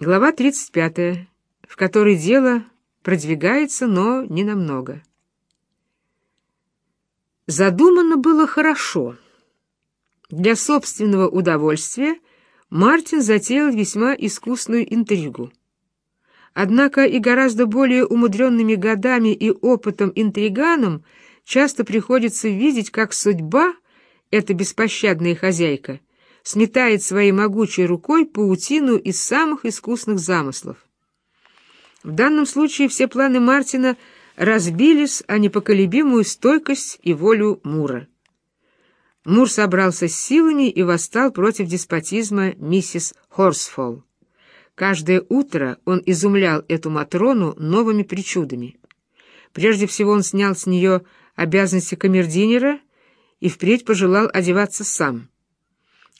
Глава 35, в которой дело продвигается, но не намного. Задумано было хорошо. Для собственного удовольствия Мартин затеял весьма искусную интригу. Однако и гораздо более умудренными годами и опытом интриганам часто приходится видеть, как судьба, эта беспощадная хозяйка, сметает своей могучей рукой паутину из самых искусных замыслов. В данном случае все планы Мартина разбились о непоколебимую стойкость и волю Мура. Мур собрался с силами и восстал против деспотизма миссис Хорсфолл. Каждое утро он изумлял эту Матрону новыми причудами. Прежде всего он снял с нее обязанности камердинера и впредь пожелал одеваться сам.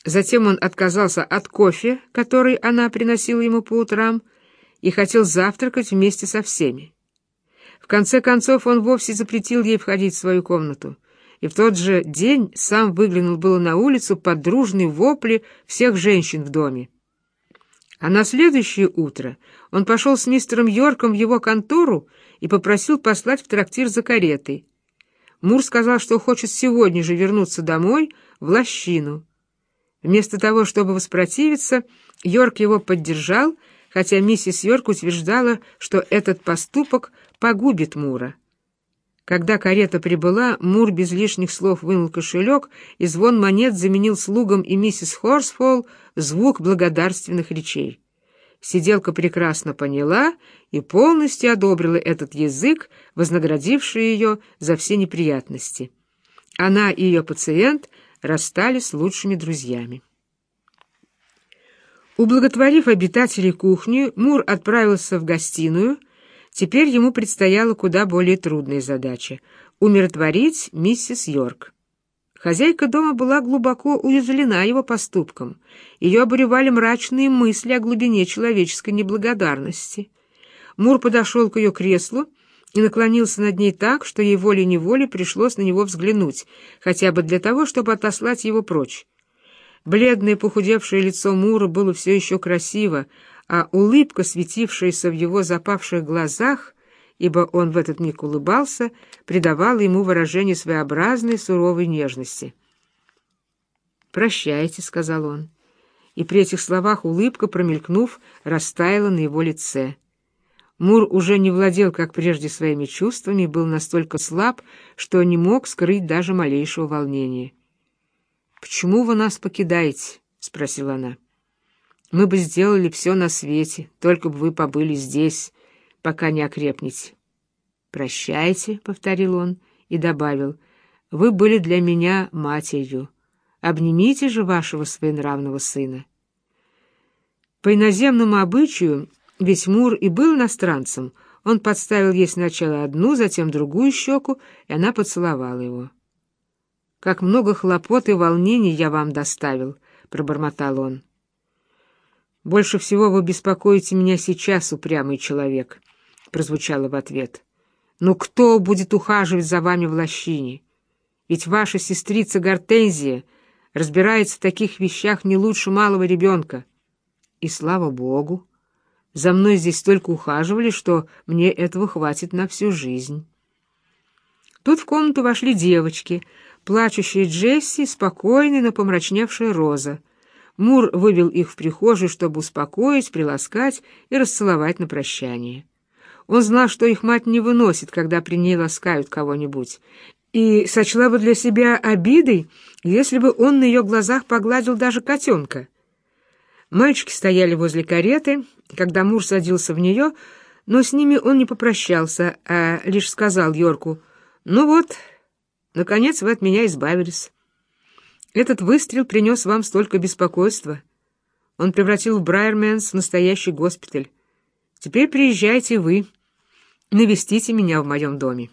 Затем он отказался от кофе, который она приносила ему по утрам, и хотел завтракать вместе со всеми. В конце концов он вовсе запретил ей входить в свою комнату, и в тот же день сам выглянул было на улицу под дружные вопли всех женщин в доме. А на следующее утро он пошел с мистером Йорком в его контору и попросил послать в трактир за каретой. Мур сказал, что хочет сегодня же вернуться домой, в лощину. Вместо того, чтобы воспротивиться, Йорк его поддержал, хотя миссис Йорк утверждала, что этот поступок погубит Мура. Когда карета прибыла, Мур без лишних слов вынул кошелек, и звон монет заменил слугам и миссис Хорсфолл звук благодарственных речей. Сиделка прекрасно поняла и полностью одобрила этот язык, вознаградивший ее за все неприятности. Она и ее пациент расстались лучшими друзьями. Ублаготворив обитателей кухни, Мур отправился в гостиную. Теперь ему предстояла куда более трудная задача — умиротворить миссис Йорк. Хозяйка дома была глубоко уязвлена его поступком. Ее обуревали мрачные мысли о глубине человеческой неблагодарности. Мур подошел к ее креслу и наклонился над ней так, что ей волей-неволей пришлось на него взглянуть, хотя бы для того, чтобы отослать его прочь. Бледное похудевшее лицо Мура было все еще красиво, а улыбка, светившаяся в его запавших глазах, ибо он в этот миг улыбался, придавала ему выражение своеобразной суровой нежности. «Прощайте», — сказал он, и при этих словах улыбка, промелькнув, растаяла на его лице. Мур уже не владел, как прежде, своими чувствами был настолько слаб, что не мог скрыть даже малейшего волнения. «Почему вы нас покидаете?» — спросила она. «Мы бы сделали все на свете, только бы вы побыли здесь, пока не окрепнете». «Прощайте», — повторил он и добавил, — «вы были для меня матерью. Обнимите же вашего своенравного сына». По иноземному обычаю ведь Мур и был иностранцем. Он подставил ей сначала одну, затем другую щеку, и она поцеловала его. «Как много хлопот и волнений я вам доставил», — пробормотал он. «Больше всего вы беспокоите меня сейчас, упрямый человек», — прозвучало в ответ. «Но кто будет ухаживать за вами в лощине? Ведь ваша сестрица Гортензия разбирается в таких вещах не лучше малого ребенка. И слава богу!» За мной здесь столько ухаживали, что мне этого хватит на всю жизнь. Тут в комнату вошли девочки, плачущая Джесси, спокойная, но помрачневшая Роза. Мур вывел их в прихожую, чтобы успокоить, приласкать и расцеловать на прощание. Он знал, что их мать не выносит, когда при ней ласкают кого-нибудь, и сочла бы для себя обидой, если бы он на ее глазах погладил даже котенка. Мальчики стояли возле кареты, когда Мур садился в нее, но с ними он не попрощался, а лишь сказал Йорку, «Ну вот, наконец вы от меня избавились. Этот выстрел принес вам столько беспокойства. Он превратил Брайерменс в настоящий госпиталь. Теперь приезжайте вы, навестите меня в моем доме».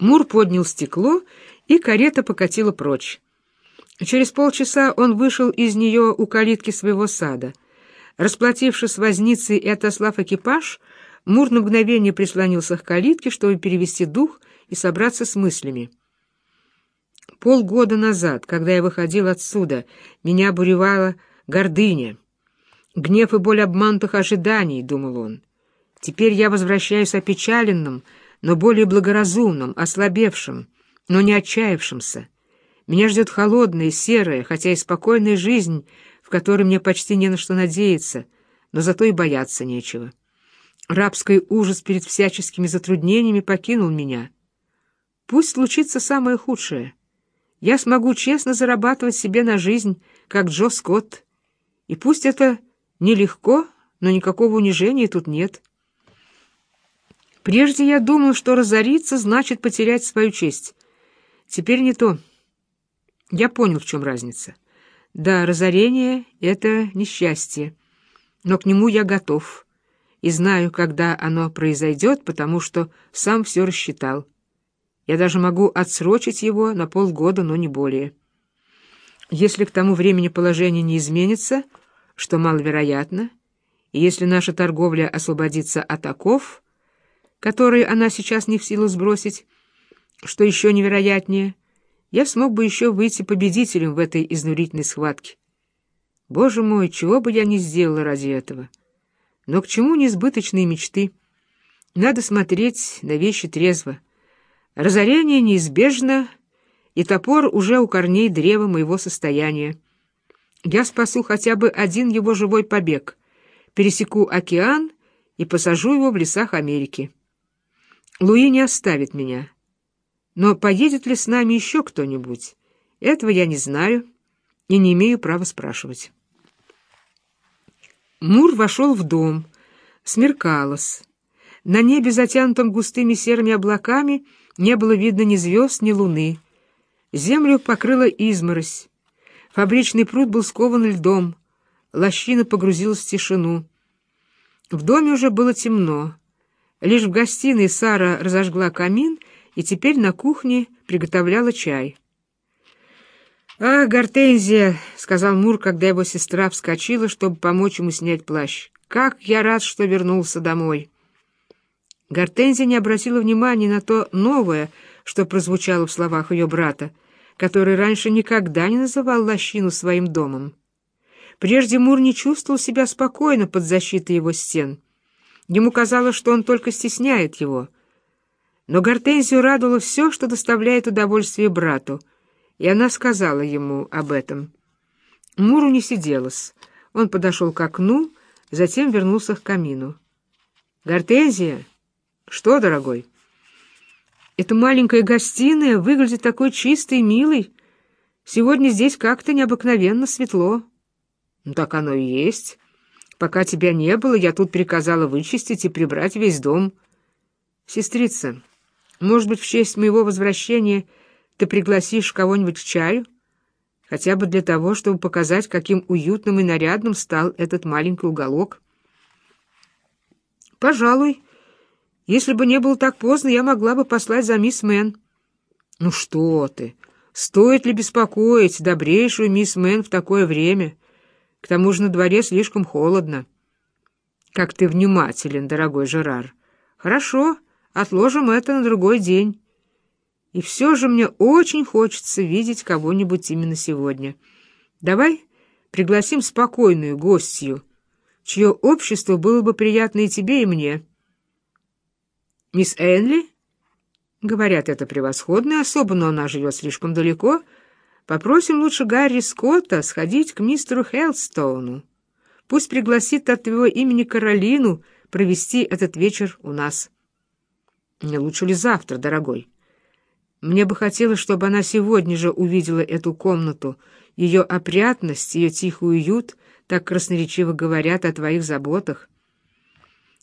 Мур поднял стекло, и карета покатила прочь. Через полчаса он вышел из нее у калитки своего сада. Расплатившись с возницей и отослав экипаж, Мур на мгновение прислонился к калитке, чтобы перевести дух и собраться с мыслями. Полгода назад, когда я выходил отсюда, меня буревала гордыня. Гнев и боль обманутых ожиданий, — думал он. Теперь я возвращаюсь опечаленным, но более благоразумным, ослабевшим, но не отчаявшимся. Меня ждет холодная, серая, хотя и спокойная жизнь, в которой мне почти не на что надеяться, но зато и бояться нечего. Рабский ужас перед всяческими затруднениями покинул меня. Пусть случится самое худшее. Я смогу честно зарабатывать себе на жизнь, как Джо Скотт. И пусть это нелегко, но никакого унижения тут нет. Прежде я думал, что разориться значит потерять свою честь. Теперь не то. Я понял, в чем разница. Да, разорение — это несчастье, но к нему я готов и знаю, когда оно произойдет, потому что сам все рассчитал. Я даже могу отсрочить его на полгода, но не более. Если к тому времени положение не изменится, что маловероятно, и если наша торговля освободится от оков, которые она сейчас не в силу сбросить, что еще невероятнее, я смог бы еще выйти победителем в этой изнурительной схватке. Боже мой, чего бы я не сделала ради этого!» Но к чему несбыточные мечты? Надо смотреть на вещи трезво. Разорение неизбежно, и топор уже у корней древа моего состояния. Я спасу хотя бы один его живой побег, пересеку океан и посажу его в лесах Америки. Луи не оставит меня. Но поедет ли с нами еще кто-нибудь? Этого я не знаю и не имею права спрашивать. Мур вошел в дом. Смеркалось. На небе, затянутом густыми серыми облаками, не было видно ни звезд, ни луны. Землю покрыла изморозь. Фабричный пруд был скован льдом. Лощина погрузилась в тишину. В доме уже было темно. Лишь в гостиной Сара разожгла камин и теперь на кухне приготовляла чай. «Ах, Гортензия!» — сказал Мур, когда его сестра вскочила, чтобы помочь ему снять плащ. «Как я рад, что вернулся домой!» Гортензия не обратила внимания на то новое, что прозвучало в словах ее брата, который раньше никогда не называл лощину своим домом. Прежде Мур не чувствовал себя спокойно под защитой его стен. Ему казалось, что он только стесняет его. Но Гортензию радовало все, что доставляет удовольствие брату — и она сказала ему об этом. Муру не сиделось. Он подошел к окну, затем вернулся к камину. «Гортензия?» «Что, дорогой?» «Эта маленькая гостиная выглядит такой чистой и милой. Сегодня здесь как-то необыкновенно светло». «Ну, так оно и есть. Пока тебя не было, я тут приказала вычистить и прибрать весь дом». «Сестрица, может быть, в честь моего возвращения...» Ты пригласишь кого-нибудь к чаю? Хотя бы для того, чтобы показать, каким уютным и нарядным стал этот маленький уголок. Пожалуй, если бы не было так поздно, я могла бы послать за мисс Мэн. Ну что ты, стоит ли беспокоить добрейшую мисс Мэн в такое время? К тому же на дворе слишком холодно. Как ты внимателен, дорогой Жерар. Хорошо, отложим это на другой день. И все же мне очень хочется видеть кого-нибудь именно сегодня. Давай пригласим спокойную гостью, чье общество было бы приятно и тебе, и мне. Мисс Энли? Говорят, это превосходная особа, но она живет слишком далеко. Попросим лучше Гарри Скотта сходить к мистеру Хелстоуну. Пусть пригласит от твоего имени Каролину провести этот вечер у нас. Не лучше ли завтра, дорогой? Мне бы хотелось, чтобы она сегодня же увидела эту комнату. Ее опрятность, ее тихий уют так красноречиво говорят о твоих заботах.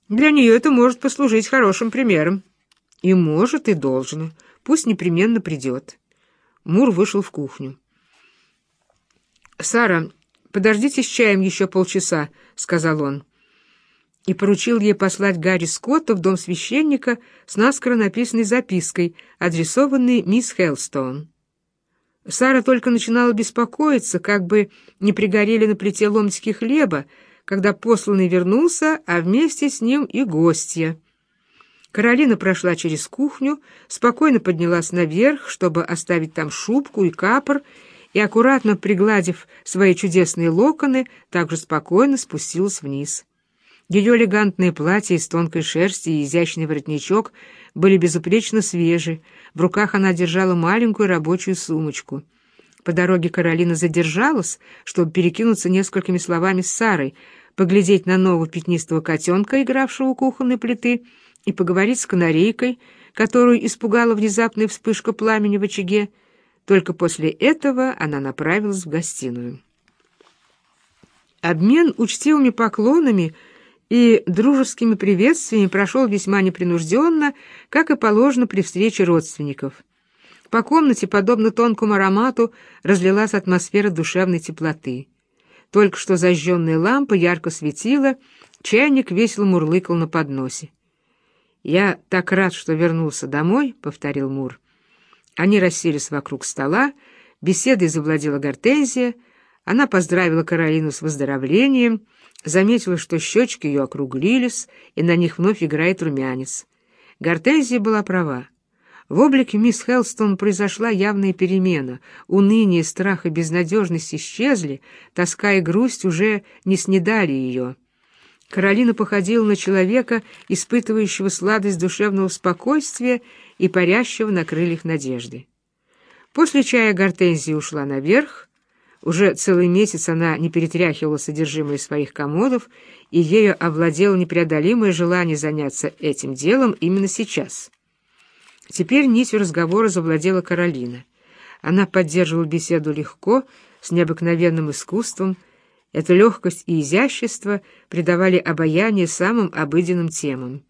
Для нее это может послужить хорошим примером. И может, и должно. Пусть непременно придет. Мур вышел в кухню. «Сара, подождите с чаем еще полчаса», — сказал он и поручил ей послать Гарри Скотта в дом священника с наскоро написанной запиской, адресованной мисс Хелстон. Сара только начинала беспокоиться, как бы не пригорели на плите ломтики хлеба, когда посланный вернулся, а вместе с ним и гостья. Каролина прошла через кухню, спокойно поднялась наверх, чтобы оставить там шубку и капор, и, аккуратно пригладив свои чудесные локоны, также спокойно спустилась вниз. Ее элегантное платье из тонкой шерсти и изящный воротничок были безупречно свежи, в руках она держала маленькую рабочую сумочку. По дороге Каролина задержалась, чтобы перекинуться несколькими словами с Сарой, поглядеть на нового пятнистого котенка, игравшего у кухонной плиты, и поговорить с канарейкой, которую испугала внезапная вспышка пламени в очаге. Только после этого она направилась в гостиную. Обмен учтивыми поклонами и дружескими приветствиями прошел весьма непринужденно, как и положено при встрече родственников. По комнате, подобно тонкому аромату, разлилась атмосфера душевной теплоты. Только что зажженная лампа ярко светила, чайник весело мурлыкал на подносе. «Я так рад, что вернулся домой», — повторил Мур. Они расселись вокруг стола, беседой завладела Гортензия, она поздравила Каролину с выздоровлением, заметила, что щечки ее округлились, и на них вновь играет румянец. Гортензия была права. В облике мисс Хелстон произошла явная перемена. Уныние, страх и безнадежность исчезли, тоска и грусть уже не снедали ее. Каролина походила на человека, испытывающего сладость душевного спокойствия и парящего на крыльях надежды. После чая Гортензия ушла наверх. Уже целый месяц она не перетряхивала содержимое своих комодов, и ею овладело непреодолимое желание заняться этим делом именно сейчас. Теперь нитью разговора завладела Каролина. Она поддерживала беседу легко, с необыкновенным искусством, эта легкость и изящество придавали обаяние самым обыденным темам.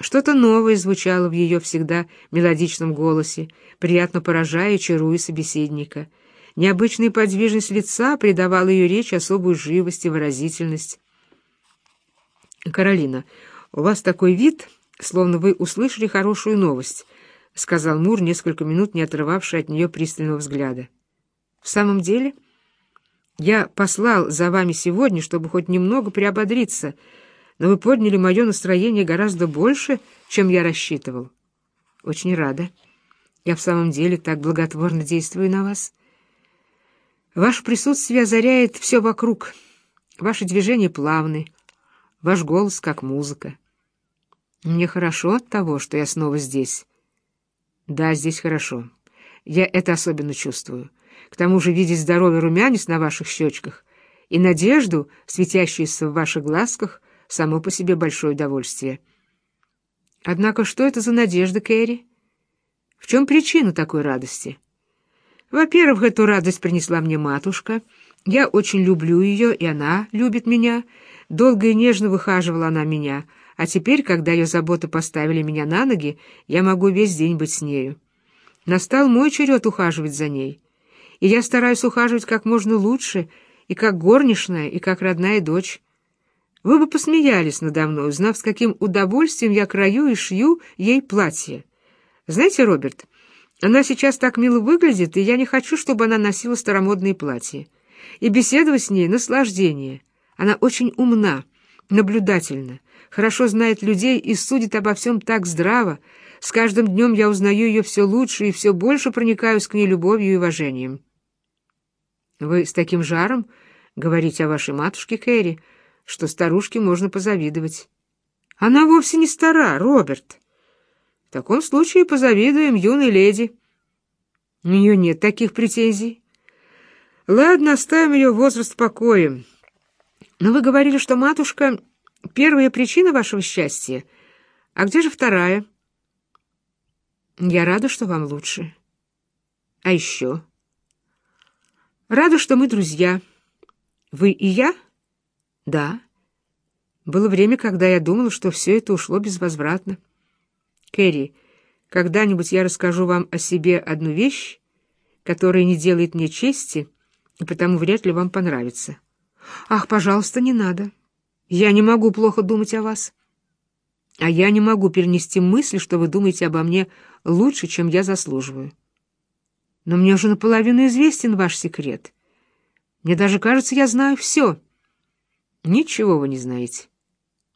Что-то новое звучало в ее всегда мелодичном голосе, приятно поражая и собеседника. Необычная подвижность лица придавала ее речи особую живость и выразительность. «Каролина, у вас такой вид, словно вы услышали хорошую новость», — сказал Мур, несколько минут не отрывавший от нее пристального взгляда. «В самом деле...» Я послал за вами сегодня, чтобы хоть немного приободриться, но вы подняли мое настроение гораздо больше, чем я рассчитывал. Очень рада. Я в самом деле так благотворно действую на вас. Ваше присутствие озаряет все вокруг. Ваши движения плавны, ваш голос как музыка. Мне хорошо от того, что я снова здесь. Да, здесь хорошо. Я это особенно чувствую. К тому же видеть здоровый румянец на ваших щечках и надежду, светящуюся в ваших глазках, само по себе большое удовольствие. Однако что это за надежда, Кэрри? В чем причина такой радости? Во-первых, эту радость принесла мне матушка. Я очень люблю ее, и она любит меня. Долго и нежно выхаживала она меня, а теперь, когда ее заботы поставили меня на ноги, я могу весь день быть с нею. Настал мой черед ухаживать за ней и я стараюсь ухаживать как можно лучше, и как горничная, и как родная дочь. Вы бы посмеялись надо мной, узнав, с каким удовольствием я крою и шью ей платье. Знаете, Роберт, она сейчас так мило выглядит, и я не хочу, чтобы она носила старомодные платья. И беседовать с ней — наслаждение. Она очень умна, наблюдательна, хорошо знает людей и судит обо всем так здраво. С каждым днем я узнаю ее все лучше и все больше проникаюсь к ней любовью и уважением. Вы с таким жаром говорите о вашей матушке Кэрри, что старушке можно позавидовать. Она вовсе не стара, Роберт. В таком случае позавидуем юной леди. У нее нет таких претензий. Ладно, оставим ее возраст в покое. Но вы говорили, что матушка — первая причина вашего счастья. А где же вторая? Я рада, что вам лучше. А еще... Рада, что мы друзья. Вы и я? Да. Было время, когда я думала, что все это ушло безвозвратно. Кэрри, когда-нибудь я расскажу вам о себе одну вещь, которая не делает мне чести, и потому вряд ли вам понравится. Ах, пожалуйста, не надо. Я не могу плохо думать о вас. А я не могу перенести мысль, что вы думаете обо мне лучше, чем я заслуживаю. Но мне уже наполовину известен ваш секрет. Мне даже кажется, я знаю все. Ничего вы не знаете.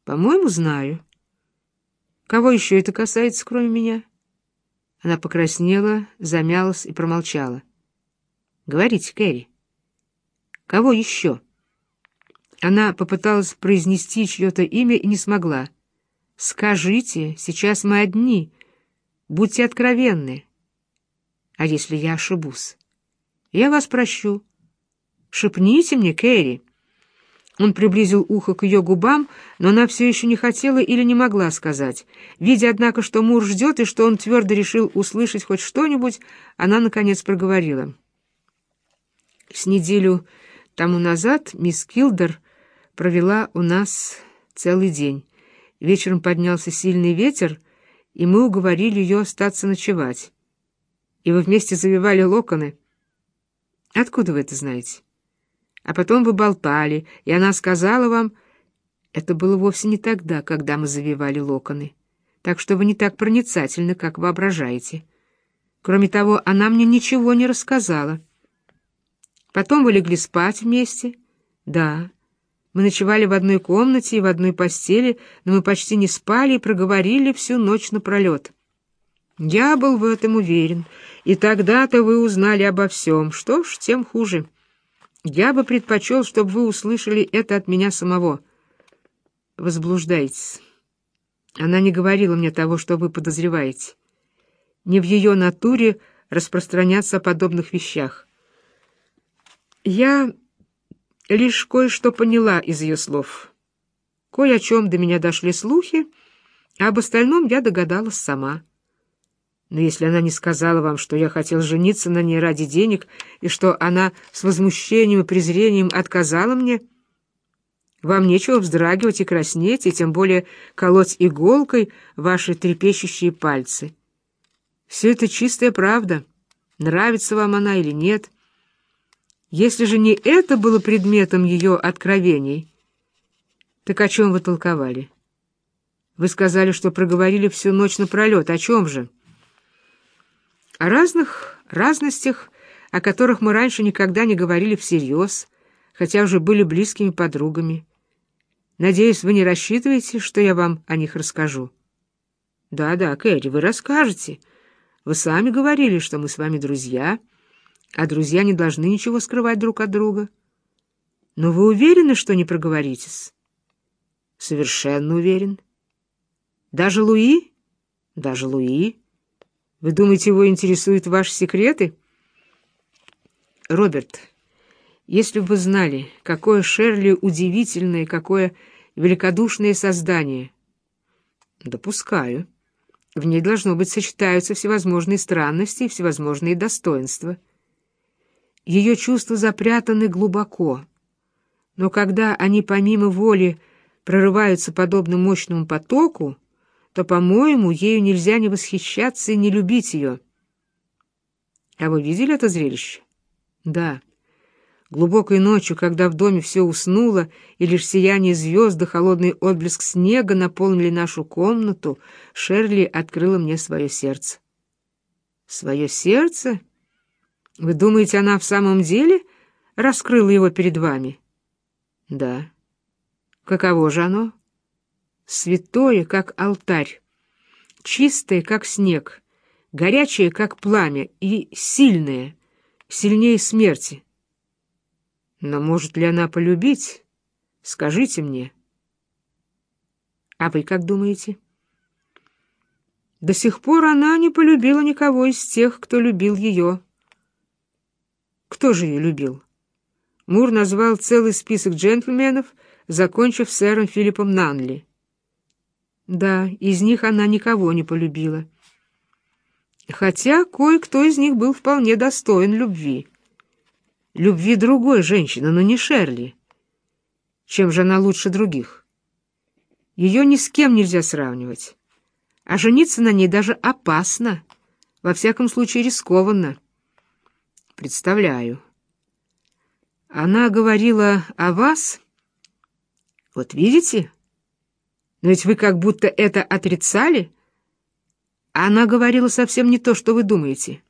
По-моему, знаю. Кого еще это касается, кроме меня? Она покраснела, замялась и промолчала. Говорите, Кэрри. Кого еще? Она попыталась произнести чье-то имя и не смогла. Скажите, сейчас мы одни. Будьте откровенны. А если я ошибусь? Я вас прощу. Шепните мне, Кэрри. Он приблизил ухо к ее губам, но она все еще не хотела или не могла сказать. Видя, однако, что Мур ждет и что он твердо решил услышать хоть что-нибудь, она, наконец, проговорила. С неделю тому назад мисс Килдер провела у нас целый день. Вечером поднялся сильный ветер, и мы уговорили ее остаться ночевать. И вы вместе завивали локоны. Откуда вы это знаете? А потом вы болтали, и она сказала вам... Это было вовсе не тогда, когда мы завивали локоны. Так что вы не так проницательны, как воображаете. Кроме того, она мне ничего не рассказала. Потом вы легли спать вместе. Да, мы ночевали в одной комнате и в одной постели, но мы почти не спали и проговорили всю ночь напролет. Я был в этом уверен, и тогда-то вы узнали обо всем. Что ж, тем хуже. Я бы предпочел, чтобы вы услышали это от меня самого. Возблуждаетесь. Она не говорила мне того, что вы подозреваете. Не в ее натуре распространяться о подобных вещах. Я лишь кое-что поняла из ее слов. Кое о чем до меня дошли слухи, а об остальном я догадалась сама. Но если она не сказала вам, что я хотел жениться на ней ради денег, и что она с возмущением и презрением отказала мне, вам нечего вздрагивать и краснеть, и тем более колоть иголкой ваши трепещущие пальцы. Все это чистая правда, нравится вам она или нет. Если же не это было предметом ее откровений, так о чем вы толковали? Вы сказали, что проговорили всю ночь напролет. О чем же?» О разных разностях, о которых мы раньше никогда не говорили всерьез, хотя уже были близкими подругами. Надеюсь, вы не рассчитываете, что я вам о них расскажу. Да-да, Кэрри, вы расскажете. Вы сами говорили, что мы с вами друзья, а друзья не должны ничего скрывать друг от друга. Но вы уверены, что не проговоритесь? Совершенно уверен. Даже Луи? Даже Луи? Вы думаете, его интересуют ваши секреты? Роберт, если бы вы знали, какое Шерли удивительное, какое великодушное создание. Допускаю. В ней, должно быть, сочетаются всевозможные странности и всевозможные достоинства. Ее чувства запрятаны глубоко, но когда они помимо воли прорываются подобно мощному потоку, то, по-моему, ею нельзя не восхищаться и не любить ее. А вы видели это зрелище? Да. Глубокой ночью, когда в доме все уснуло, и лишь сияние звезд да холодный отблеск снега наполнили нашу комнату, Шерли открыла мне свое сердце. Свое сердце? Вы думаете, она в самом деле раскрыла его перед вами? Да. Каково же оно? Святое, как алтарь, чистое, как снег, горячее, как пламя, и сильное, сильнее смерти. Но может ли она полюбить? Скажите мне. А вы как думаете? До сих пор она не полюбила никого из тех, кто любил ее. Кто же ее любил? Мур назвал целый список джентльменов, закончив сэром Филиппом Нанли. Да, из них она никого не полюбила. Хотя кое-кто из них был вполне достоин любви. Любви другой женщины, но не Шерли. Чем же она лучше других? Ее ни с кем нельзя сравнивать. А жениться на ней даже опасно, во всяком случае рискованно. Представляю. Она говорила о вас. Вот видите? Но ведь вы как будто это отрицали. Она говорила совсем не то, что вы думаете.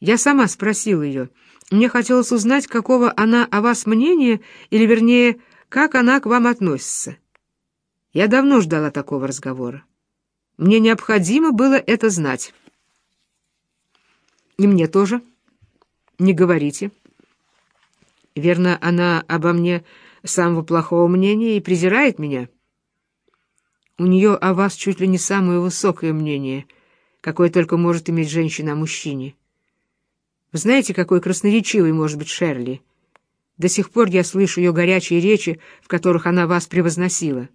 Я сама спросила ее. Мне хотелось узнать, какого она о вас мнения, или, вернее, как она к вам относится. Я давно ждала такого разговора. Мне необходимо было это знать. И мне тоже. Не говорите. Верно, она обо мне самого плохого мнения и презирает меня. У нее о вас чуть ли не самое высокое мнение, какое только может иметь женщина о мужчине. Вы знаете, какой красноречивый может быть Шерли? До сих пор я слышу ее горячие речи, в которых она вас превозносила.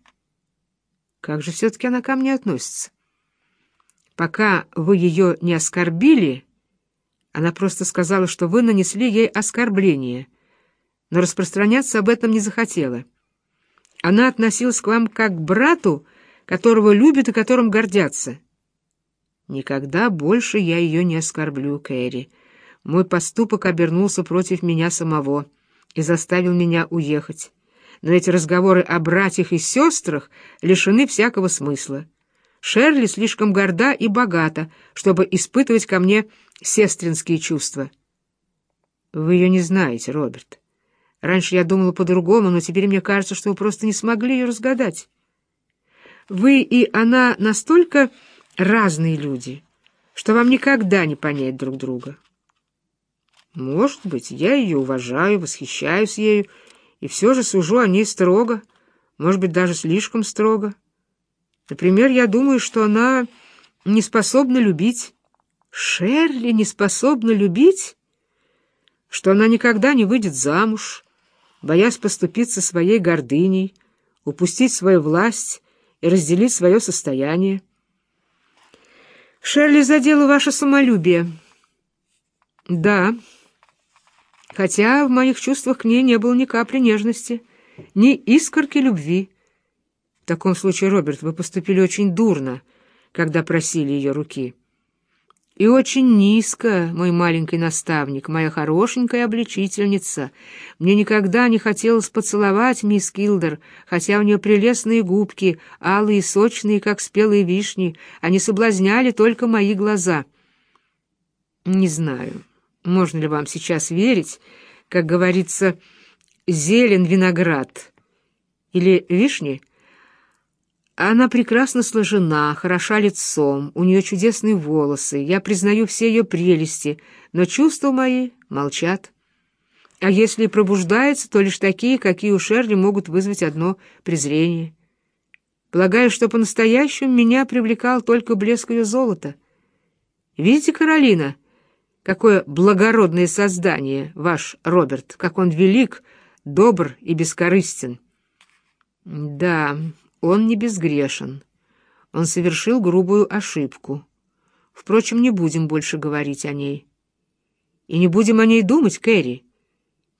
Как же все-таки она ко мне относится? Пока вы ее не оскорбили, она просто сказала, что вы нанесли ей оскорбление, но распространяться об этом не захотела. Она относилась к вам как к брату, которого любят и которым гордятся. Никогда больше я ее не оскорблю, Кэрри. Мой поступок обернулся против меня самого и заставил меня уехать. Но эти разговоры о братьях и сестрах лишены всякого смысла. Шерли слишком горда и богата, чтобы испытывать ко мне сестринские чувства. Вы ее не знаете, Роберт. Раньше я думала по-другому, но теперь мне кажется, что вы просто не смогли ее разгадать. Вы и она настолько разные люди, что вам никогда не понять друг друга. Может быть, я ее уважаю, восхищаюсь ею, и все же сужу о ней строго, может быть, даже слишком строго. Например, я думаю, что она не способна любить. Шерли не способна любить? Что она никогда не выйдет замуж, боясь поступиться своей гордыней, упустить свою власть и разделить свое состояние. Шерли задела ваше самолюбие. Да, хотя в моих чувствах к ней не было ни капли нежности, ни искорки любви. В таком случае, Роберт, вы поступили очень дурно, когда просили ее руки. И очень низко, мой маленький наставник, моя хорошенькая обличительница. Мне никогда не хотелось поцеловать мисс Килдер, хотя у нее прелестные губки, алые и сочные, как спелые вишни. Они соблазняли только мои глаза. Не знаю, можно ли вам сейчас верить, как говорится, зелен виноград или вишни — она прекрасно сложена, хороша лицом, у нее чудесные волосы, я признаю все ее прелести, но чувства мои молчат. А если и пробуждаются, то лишь такие, какие у Шерли могут вызвать одно презрение. Полагаю, что по-настоящему меня привлекал только блеск ее золота. Видите, Каролина, какое благородное создание ваш Роберт, как он велик, добр и бескорыстен. Да... Он не безгрешен. Он совершил грубую ошибку. Впрочем, не будем больше говорить о ней. И не будем о ней думать, Кэрри.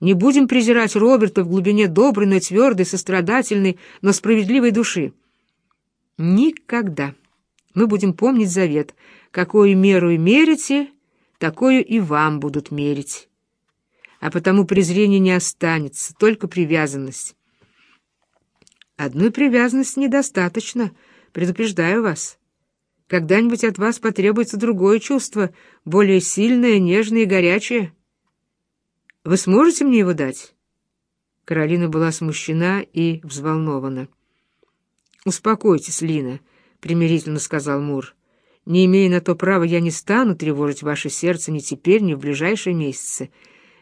Не будем презирать Роберта в глубине доброй, но твердой, сострадательной, но справедливой души. Никогда. Мы будем помнить завет. Какую меру мерите, такую и вам будут мерить. А потому презрение не останется, только привязанность. Одной привязанности недостаточно, предупреждаю вас. Когда-нибудь от вас потребуется другое чувство, более сильное, нежное и горячее. Вы сможете мне его дать?» Каролина была смущена и взволнована. «Успокойтесь, Лина», — примирительно сказал Мур. «Не имея на то права, я не стану тревожить ваше сердце ни теперь, ни в ближайшие месяцы.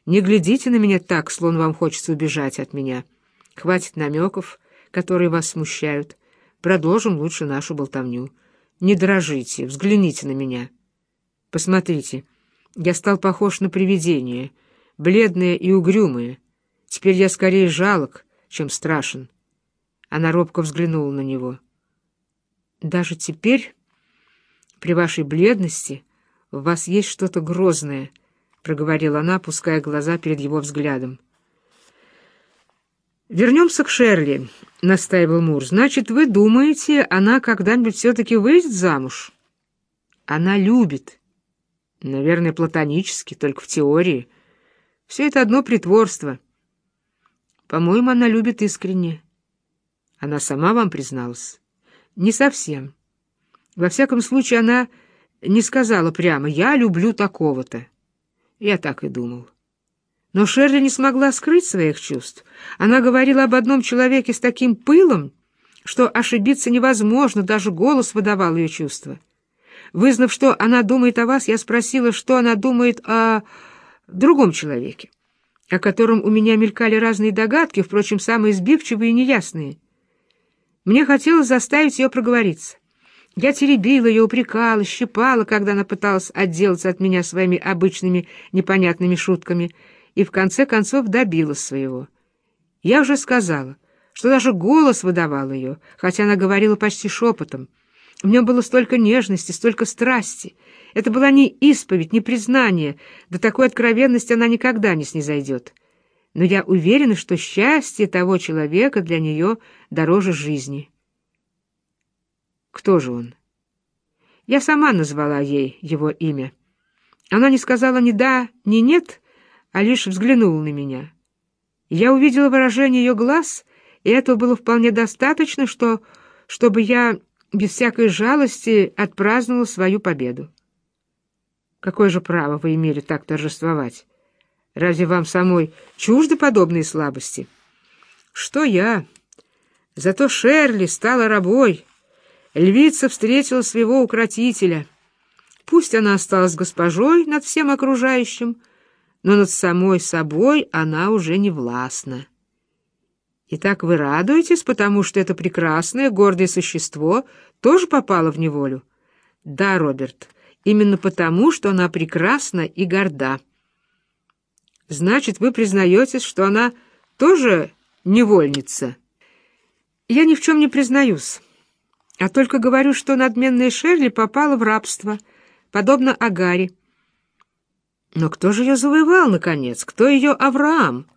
Не глядите на меня так, словно вам хочется убежать от меня. Хватит намеков» которые вас смущают. Продолжим лучше нашу болтовню. Не дрожите, взгляните на меня. Посмотрите, я стал похож на привидение, бледное и угрюмое. Теперь я скорее жалок, чем страшен. Она робко взглянула на него. Даже теперь, при вашей бледности, в вас есть что-то грозное, — проговорила она, опуская глаза перед его взглядом. «Вернемся к Шерли», — настаивал Мур. «Значит, вы думаете, она когда-нибудь все-таки выйдет замуж?» «Она любит. Наверное, платонически, только в теории. Все это одно притворство. По-моему, она любит искренне. Она сама вам призналась?» «Не совсем. Во всяком случае, она не сказала прямо «я люблю такого-то». Я так и думал». Но Шерли не смогла скрыть своих чувств. Она говорила об одном человеке с таким пылом, что ошибиться невозможно, даже голос выдавал ее чувства. Вызнав, что она думает о вас, я спросила, что она думает о другом человеке. о котором у меня мелькали разные догадки, впрочем, самые сбивчивые и неясные. Мне хотелось заставить ее проговориться. Я теребила ее, упрекала, щипала, когда она пыталась отделаться от меня своими обычными непонятными шутками, и в конце концов добилась своего. Я уже сказала, что даже голос выдавал ее, хотя она говорила почти шепотом. В нем было столько нежности, столько страсти. Это была не исповедь, не признание. До такой откровенности она никогда не снизойдет. Но я уверена, что счастье того человека для нее дороже жизни. Кто же он? Я сама назвала ей его имя. Она не сказала ни да, ни нет, а лишь взглянула на меня. Я увидела выражение ее глаз, и этого было вполне достаточно, что, чтобы я без всякой жалости отпраздновала свою победу. Какое же право вы имели так торжествовать? Разве вам самой чужды подобные слабости? Что я? Зато Шерли стала рабой, Львица встретила своего укротителя. Пусть она осталась госпожой над всем окружающим, но над самой собой она уже не властна. Итак, вы радуетесь, потому что это прекрасное, гордое существо тоже попало в неволю? Да, Роберт, именно потому, что она прекрасна и горда. Значит, вы признаетесь, что она тоже невольница? Я ни в чем не признаюсь а только говорю, что надменная Шерли попала в рабство, подобно Агаре. Но кто же ее завоевал, наконец? Кто ее Авраам?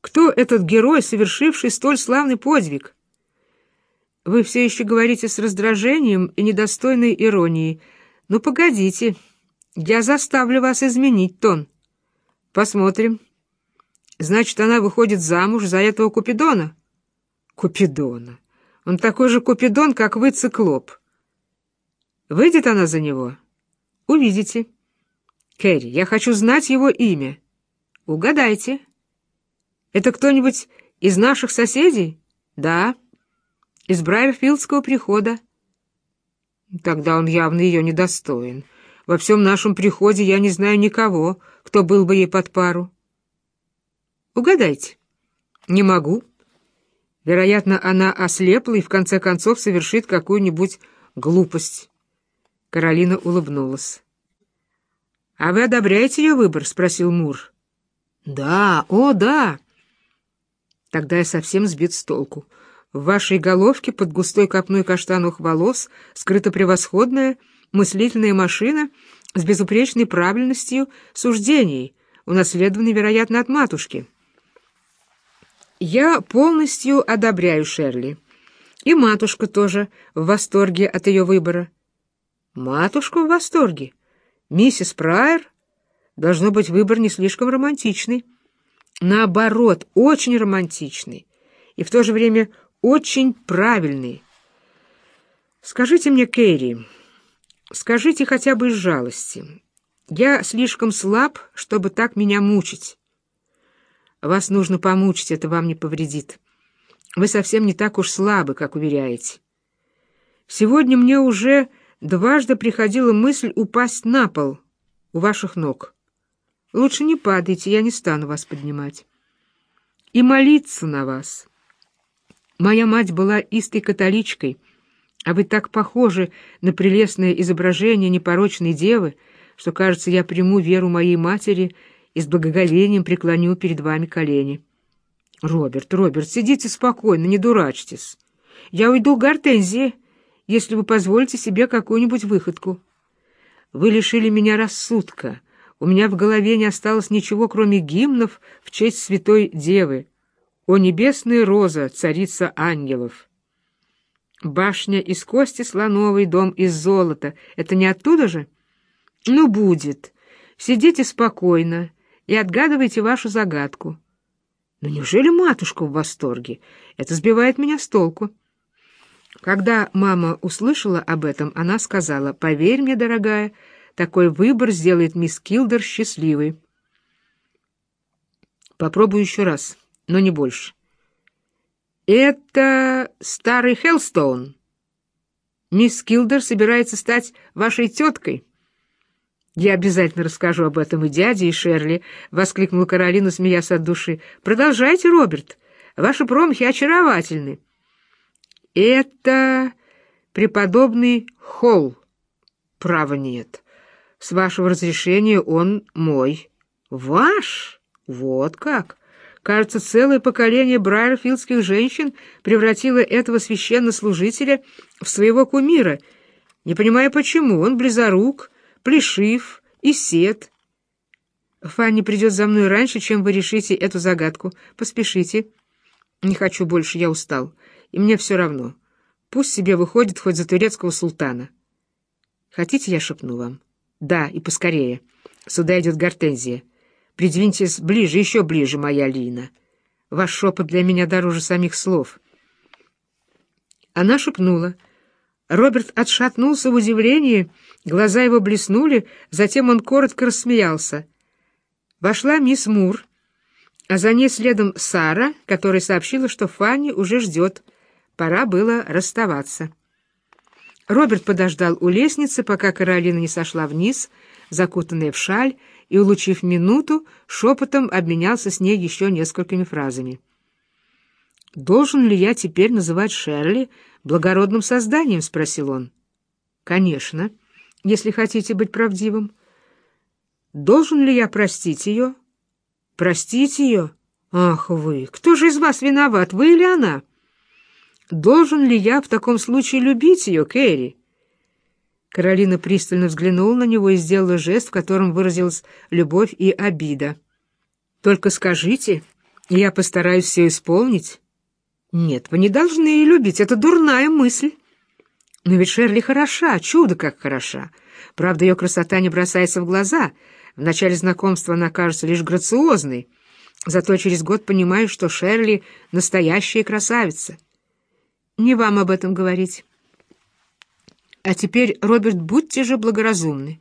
Кто этот герой, совершивший столь славный подвиг? Вы все еще говорите с раздражением и недостойной иронией. Ну, погодите, я заставлю вас изменить тон. Посмотрим. Значит, она выходит замуж за этого Купидона? Купидона. Он такой же Купидон, как вы, циклоп. Выйдет она за него? Увидите. Кэрри, я хочу знать его имя. Угадайте. Это кто-нибудь из наших соседей? Да. Из Брайерфилдского прихода. Тогда он явно ее недостоин. Во всем нашем приходе я не знаю никого, кто был бы ей под пару. Угадайте. Не могу. Вероятно, она ослепла и в конце концов совершит какую-нибудь глупость. Каролина улыбнулась. «А вы одобряете ее выбор?» — спросил Мур. «Да, о, да!» Тогда я совсем сбит с толку. В вашей головке под густой копной каштановых волос скрыта превосходная мыслительная машина с безупречной правильностью суждений, унаследованной, вероятно, от матушки. Я полностью одобряю Шерли. И матушка тоже в восторге от ее выбора. Матушка в восторге. Миссис Прайер, должно быть, выбор не слишком романтичный. Наоборот, очень романтичный. И в то же время очень правильный. Скажите мне, Кэрри, скажите хотя бы из жалости. Я слишком слаб, чтобы так меня мучить. Вас нужно помучить, это вам не повредит. Вы совсем не так уж слабы, как уверяете. Сегодня мне уже дважды приходила мысль упасть на пол у ваших ног. Лучше не падайте, я не стану вас поднимать. И молиться на вас. Моя мать была истой католичкой, а вы так похожи на прелестное изображение непорочной девы, что, кажется, я приму веру моей матери — и с благоговением преклоню перед вами колени. Роберт, Роберт, сидите спокойно, не дурачьтесь. Я уйду к Гортензии, если вы позволите себе какую-нибудь выходку. Вы лишили меня рассудка. У меня в голове не осталось ничего, кроме гимнов в честь святой девы. О небесная роза, царица ангелов! Башня из кости слоновой, дом из золота. Это не оттуда же? Ну, будет. Сидите спокойно и отгадывайте вашу загадку. Но неужели матушка в восторге? Это сбивает меня с толку. Когда мама услышала об этом, она сказала, «Поверь мне, дорогая, такой выбор сделает мисс Килдер счастливой». Попробую еще раз, но не больше. «Это старый Хеллстоун. Мисс Килдер собирается стать вашей теткой». «Я обязательно расскажу об этом и дяде, и Шерли», — воскликнула Каролина, смеясь от души. «Продолжайте, Роберт. Ваши промахи очаровательны». «Это преподобный Холл». «Права нет. С вашего разрешения он мой». «Ваш? Вот как!» Кажется, целое поколение брайерфилдских женщин превратило этого священнослужителя в своего кумира. Не понимая почему, он близорук, плешив и сед. Фанни придет за мной раньше, чем вы решите эту загадку. Поспешите. Не хочу больше, я устал. И мне все равно. Пусть себе выходит хоть за турецкого султана. Хотите, я шепну вам? Да, и поскорее. Сюда идет гортензия. Придвиньтесь ближе, еще ближе, моя Лина. Ваш шепот для меня дороже самих слов. Она шепнула. Роберт отшатнулся в удивлении, глаза его блеснули, затем он коротко рассмеялся. Вошла мисс Мур, а за ней следом Сара, которая сообщила, что Фанни уже ждет. Пора было расставаться. Роберт подождал у лестницы, пока Каролина не сошла вниз, закутанная в шаль, и, улучив минуту, шепотом обменялся с ней еще несколькими фразами. «Должен ли я теперь называть Шерли благородным созданием?» — спросил он. «Конечно, если хотите быть правдивым». «Должен ли я простить ее?» «Простить ее? Ах вы! Кто же из вас виноват, вы или она?» «Должен ли я в таком случае любить ее, Кэрри?» Каролина пристально взглянула на него и сделала жест, в котором выразилась любовь и обида. «Только скажите, я постараюсь все исполнить». «Нет, вы не должны ее любить, это дурная мысль». «Но ведь Шерли хороша, чудо как хороша. Правда, ее красота не бросается в глаза. В начале знакомства она кажется лишь грациозной. Зато через год понимаю, что Шерли — настоящая красавица. Не вам об этом говорить». А теперь, Роберт, будьте же благоразумны.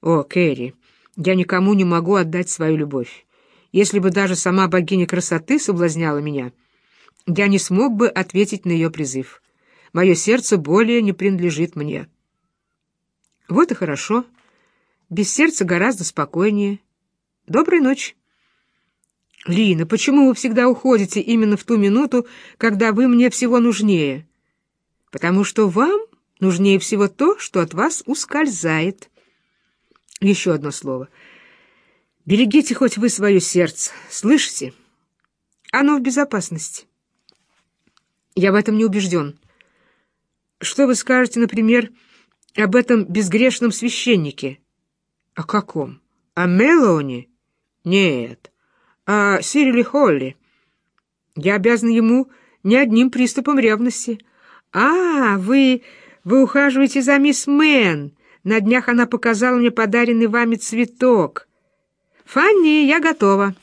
О, Кэрри, я никому не могу отдать свою любовь. Если бы даже сама богиня красоты соблазняла меня, я не смог бы ответить на ее призыв. Мое сердце более не принадлежит мне. Вот и хорошо. Без сердца гораздо спокойнее. Доброй ночи. Лина, почему вы всегда уходите именно в ту минуту, когда вы мне всего нужнее? Потому что вам Нужнее всего то, что от вас ускользает. Еще одно слово. Берегите хоть вы свое сердце, слышите? Оно в безопасности. Я в этом не убежден. Что вы скажете, например, об этом безгрешном священнике? О каком? О Мелоне? Нет. О Сириле Холли. Я обязан ему не одним приступом ревности. А, вы... Вы ухаживаете за мисс Мэн. На днях она показала мне подаренный вами цветок. Фанни, я готова.